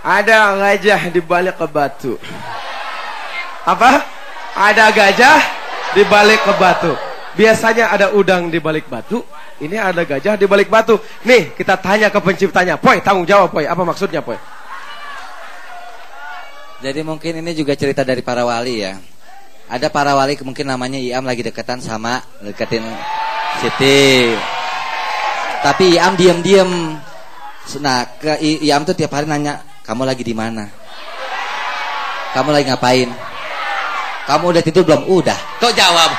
Ada gajah di balik ke batu. Apa? Ada gajah di balik ke batu. Biasanya ada udang di balik batu. Ini ada gajah di balik batu. Nih, kita tanya ke penciptanya. Poi, tanggung jawab, Poi. Apa maksudnya, Poi? Jadi mungkin ini juga cerita dari para wali ya. Ada para wali mungkin namanya Iam lagi deketan sama deketin Siti. Tapi Iam diem-diem. Nah, ke Iam tuh tiap hari nanya, "Kamu lagi di mana? Kamu lagi ngapain? Kamu udah tidur belum?" "Udah." Tuh jawab.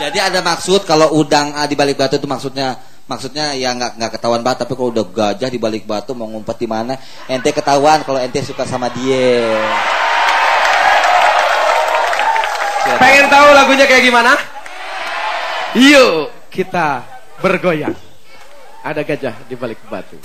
Jadi ada maksud kalau udang ah, di balik batu itu maksudnya maksudnya ya nggak nggak ketahuan banget tapi kalau udah gajah di balik batu mau ngumpet di mana ente ketahuan kalau ente suka sama dia. Pengen tahu lagunya kayak gimana? Yuk, kita bergoyang. Ada gajah di balik batu.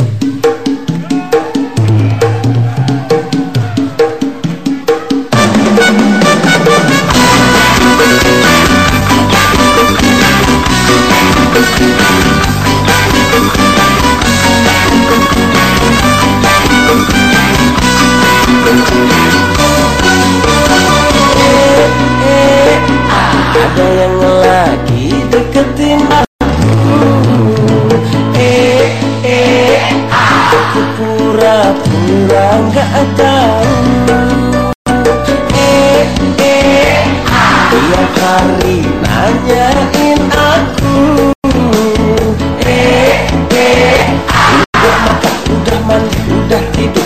Aku. Eh, eh, udah makan, udah mandi, udah tidur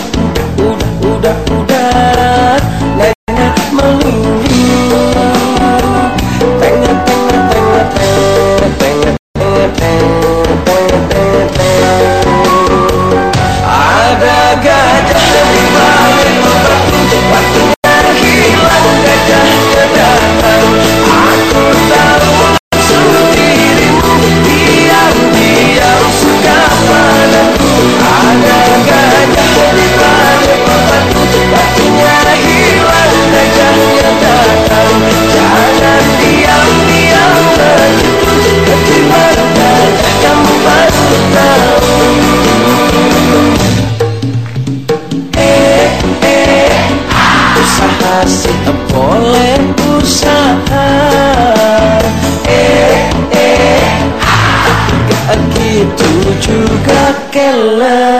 kella.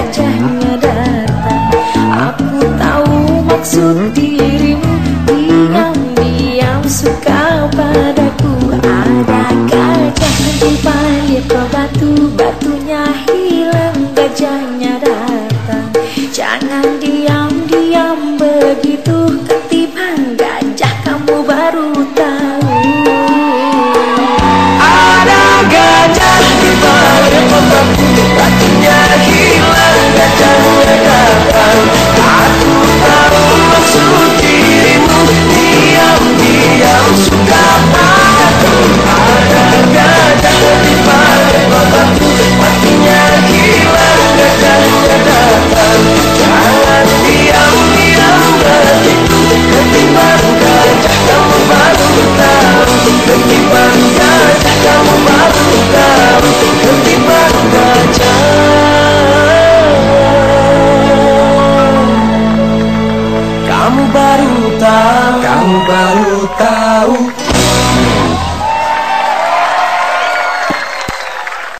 wajahnya hmm. datang Aku tahu maksud dia. Tahu Kamu baru tahu